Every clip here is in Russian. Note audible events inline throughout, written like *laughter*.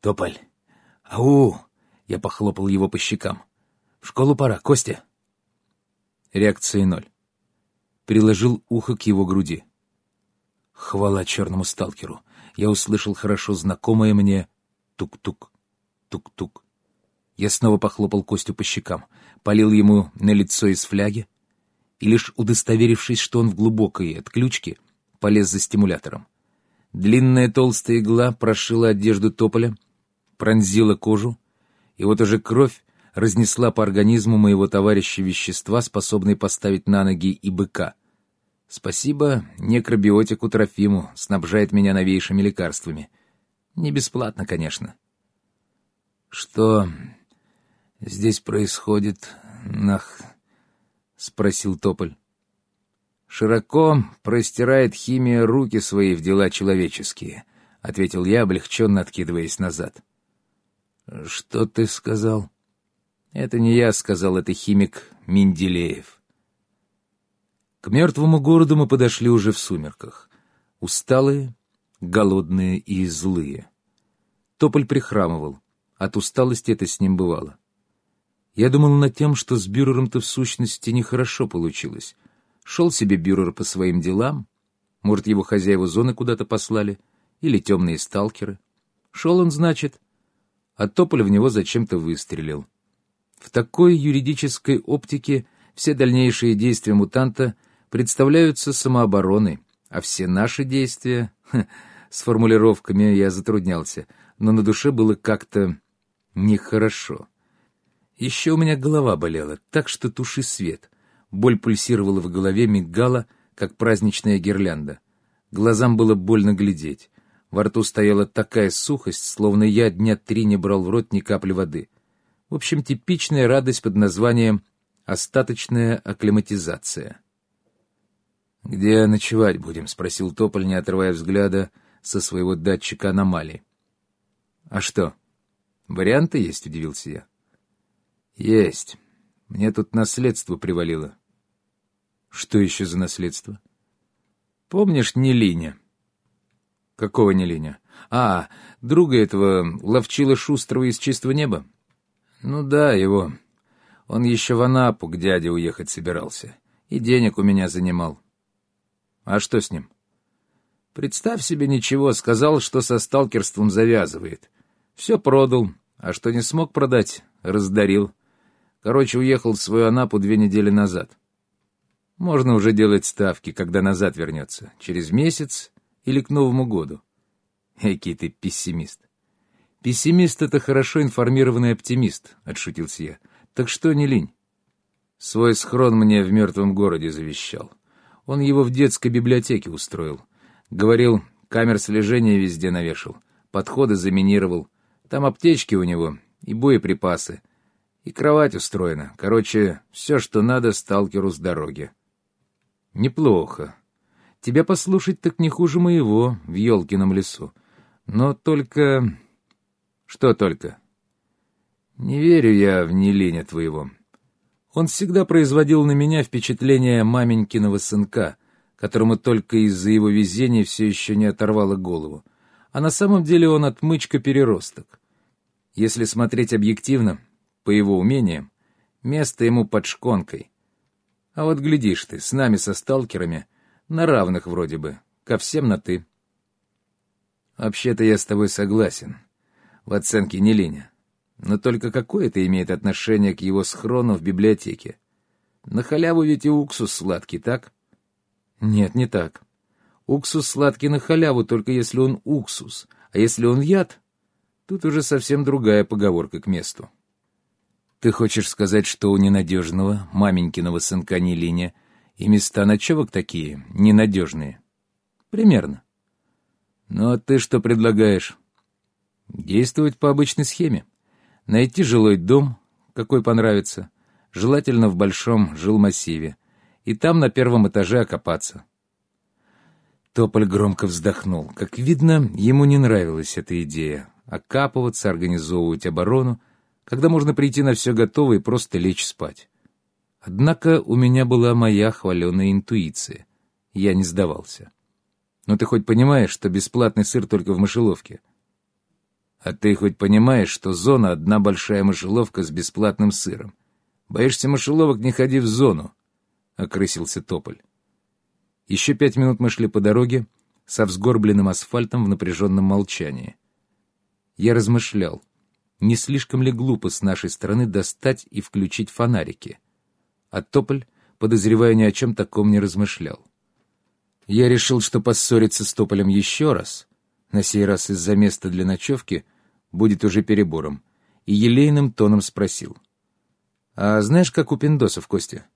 «Тополь! Ау!» — я похлопал его по щекам. «В школу пора, Костя!» Реакции ноль. Приложил ухо к его груди. Хвала черному сталкеру. Я услышал хорошо знакомое мне тук-тук, тук-тук. Я снова похлопал Костю по щекам, полил ему на лицо из фляги, и лишь удостоверившись, что он в глубокой отключке, полез за стимулятором. Длинная толстая игла прошила одежду тополя, пронзила кожу, и вот уже кровь разнесла по организму моего товарища вещества, способные поставить на ноги и быка. Спасибо некробиотику Трофиму, снабжает меня новейшими лекарствами. Не бесплатно, конечно. Что здесь происходит, нах... — спросил Тополь. «Широко простирает химия руки свои в дела человеческие», — ответил я, облегченно откидываясь назад. «Что ты сказал?» «Это не я сказал, это химик Менделеев». К мертвому городу мы подошли уже в сумерках. Усталые, голодные и злые. Тополь прихрамывал. От усталости это с ним бывало. Я думал над тем, что с Бюрером-то в сущности нехорошо получилось. Шел себе Бюрер по своим делам, может, его хозяева зоны куда-то послали, или темные сталкеры. Шел он, значит, а Тополь в него зачем-то выстрелил. В такой юридической оптике все дальнейшие действия мутанта представляются самообороной, а все наши действия... *laughs* Ха, с формулировками я затруднялся, но на душе было как-то нехорошо. Еще у меня голова болела, так что туши свет. Боль пульсировала в голове, мигала, как праздничная гирлянда. Глазам было больно глядеть. Во рту стояла такая сухость, словно я дня три не брал в рот ни капли воды. В общем, типичная радость под названием «остаточная акклиматизация». «Где ночевать будем?» — спросил Тополь, не отрывая взгляда со своего датчика аномалий. «А что, варианты есть?» — удивился я. «Есть. Мне тут наследство привалило». «Что еще за наследство?» «Помнишь Нелиня?» «Какого Нелиня?» «А, друга этого ловчила Шустрого из чистого неба?» «Ну да, его. Он еще в Анапу к дяде уехать собирался. И денег у меня занимал». «А что с ним?» «Представь себе ничего, сказал, что со сталкерством завязывает. Все продал, а что не смог продать, раздарил. Короче, уехал в свою Анапу две недели назад. Можно уже делать ставки, когда назад вернется. Через месяц или к Новому году. Экий ты пессимист. Пессимист — это хорошо информированный оптимист, — отшутился я. Так что не лень. Свой схрон мне в мертвом городе завещал. Он его в детской библиотеке устроил. Говорил, камер слежения везде навешал, подходы заминировал. Там аптечки у него и боеприпасы. И кровать устроена. Короче, все, что надо сталкеру с дороги. Неплохо. Тебя послушать так не хуже моего в Ёлкином лесу. Но только... Что только? Не верю я в Неленя твоего. Он всегда производил на меня впечатление маменькиного сынка, которому только из-за его везения все еще не оторвало голову. А на самом деле он отмычка-переросток. Если смотреть объективно, по его умениям, место ему под шконкой. А вот глядишь ты, с нами, со сталкерами, на равных вроде бы, ко всем на «ты». Вообще-то я с тобой согласен, в оценке не линя. Но только какое это имеет отношение к его схрону в библиотеке? На халяву ведь и уксус сладкий, так? Нет, не так. Уксус сладкий на халяву, только если он уксус. А если он яд, тут уже совсем другая поговорка к месту. Ты хочешь сказать, что у ненадежного, маменькиного сынка Нелиня и места ночевок такие, ненадежные? Примерно. Ну а ты что предлагаешь? Действовать по обычной схеме. Найти жилой дом, какой понравится, желательно в большом жилмассиве, и там на первом этаже окопаться. Тополь громко вздохнул. Как видно, ему не нравилась эта идея — окапываться, организовывать оборону — когда можно прийти на все готово и просто лечь спать. Однако у меня была моя хваленая интуиция. Я не сдавался. Но ты хоть понимаешь, что бесплатный сыр только в мышеловке? А ты хоть понимаешь, что зона — одна большая мышеловка с бесплатным сыром? Боишься мышеловок, не ходи в зону, — окрысился Тополь. Еще пять минут мы шли по дороге со взгорбленным асфальтом в напряженном молчании. Я размышлял, не слишком ли глупо с нашей стороны достать и включить фонарики. А Тополь, подозревая ни о чем таком, не размышлял. Я решил, что поссориться с Тополем еще раз, на сей раз из-за места для ночевки, будет уже перебором, и елейным тоном спросил. «А знаешь, как у пиндосов, Костя?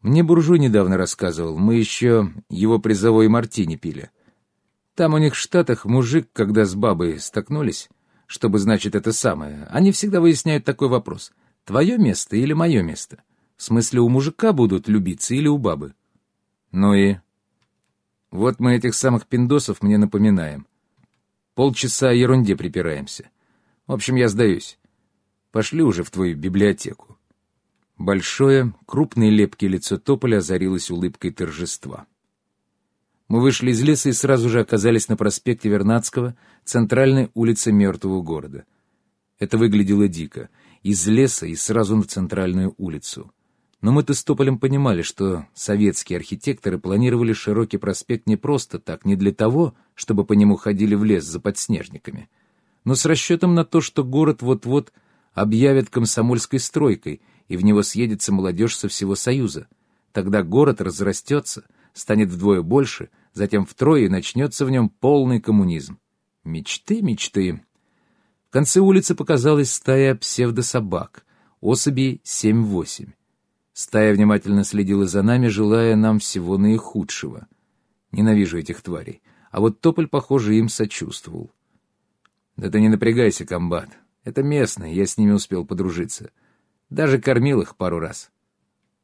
Мне буржуй недавно рассказывал, мы еще его призовой мартини пили. Там у них в Штатах мужик, когда с бабой столкнулись, чтобы, значит, это самое, они всегда выясняют такой вопрос. Твое место или мое место? В смысле, у мужика будут любиться или у бабы? Ну и... Вот мы этих самых пиндосов мне напоминаем. Полчаса ерунде припираемся. В общем, я сдаюсь. Пошли уже в твою библиотеку. Большое, крупное лепкое лицо тополя озарилось улыбкой торжества. Мы вышли из леса и сразу же оказались на проспекте Вернадского, центральной улице мертвого города. Это выглядело дико. Из леса и сразу на центральную улицу. Но мы-то с Тополем понимали, что советские архитекторы планировали широкий проспект не просто так, не для того, чтобы по нему ходили в лес за подснежниками, но с расчетом на то, что город вот-вот объявят комсомольской стройкой, и в него съедется молодежь со всего Союза. Тогда город разрастется, станет вдвое больше, затем втрое, и начнется в нем полный коммунизм. Мечты, мечты. В конце улицы показалась стая псевдособак, особей семь-восемь. Стая внимательно следила за нами, желая нам всего наихудшего. Ненавижу этих тварей. А вот Тополь, похоже, им сочувствовал. «Да ты не напрягайся, комбат. Это местные, я с ними успел подружиться. Даже кормил их пару раз».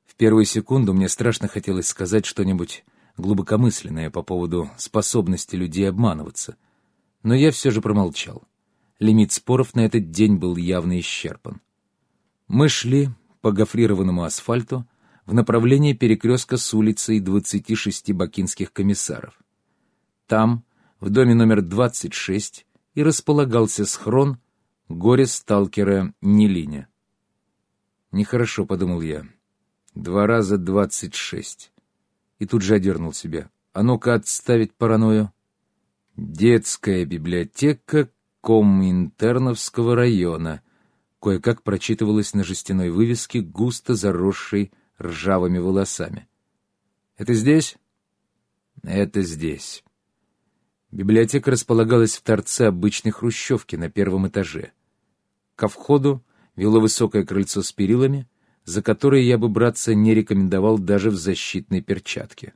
В первую секунду мне страшно хотелось сказать что-нибудь глубокомысленное по поводу способности людей обманываться. Но я все же промолчал. Лимит споров на этот день был явно исчерпан. Мы шли, по гофрированному асфальту в направлении перекрестка с улицей 26 бакинских комиссаров. Там, в доме номер 26, и располагался схрон горе-сталкера Нелиня. «Нехорошо», — подумал я. «Два раза двадцать шесть». И тут же одернул себя. «А ну-ка отставить паранойю». «Детская библиотека Коминтерновского района», кое-как прочитывалось на жестяной вывеске, густо заросшей ржавыми волосами. «Это здесь?» «Это здесь». Библиотека располагалась в торце обычной хрущевки на первом этаже. Ко входу вело высокое крыльцо с перилами, за которое я бы браться не рекомендовал даже в защитной перчатке.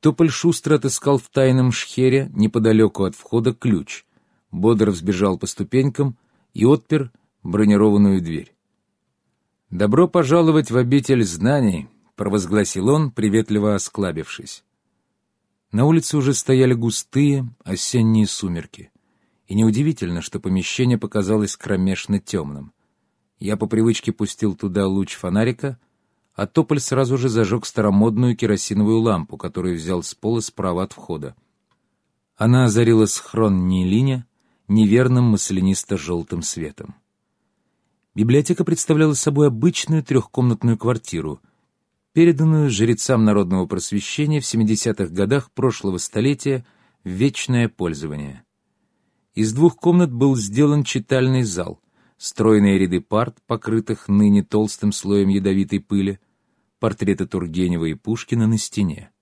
Тополь шустро отыскал в тайном шхере неподалеку от входа ключ, бодро взбежал по ступенькам и отпер бронированную дверь. «Добро пожаловать в обитель знаний», — провозгласил он, приветливо осклабившись. На улице уже стояли густые осенние сумерки, и неудивительно, что помещение показалось кромешно темным. Я по привычке пустил туда луч фонарика, а Тополь сразу же зажег старомодную керосиновую лампу, которую взял с пола справа от входа. Она озарила схрон Нилиня неверным маслянисто-желтым светом. Библиотека представляла собой обычную трехкомнатную квартиру, переданную жрецам народного просвещения в 70-х годах прошлого столетия в вечное пользование. Из двух комнат был сделан читальный зал, стройные ряды парт, покрытых ныне толстым слоем ядовитой пыли, портреты Тургенева и Пушкина на стене.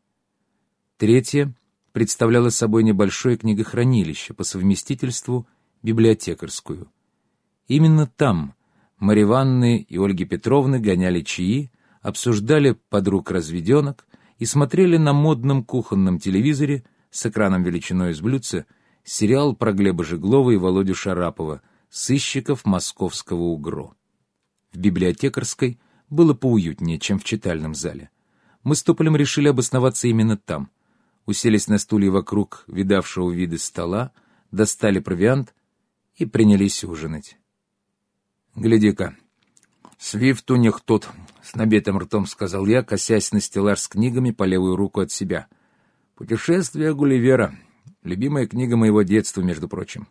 Третья представляла собой небольшое книгохранилище, по совместительству библиотекарскую. Именно там Ивановны и Ольги Петровны гоняли чаи, обсуждали подруг разведенок и смотрели на модном кухонном телевизоре с экраном величиной из блюдца сериал про Глеба Жеглова и Володю Шарапова «Сыщиков московского УГРО». В библиотекарской было поуютнее, чем в читальном зале. Мы с Тополем решили обосноваться именно там. Уселись на стулья вокруг видавшего виды стола, достали провиант и принялись ужинать. «Гляди-ка, свифт у них тут», — с набитым ртом сказал я, косясь на стеллаж с книгами по левую руку от себя. «Путешествие Гулливера. Любимая книга моего детства, между прочим».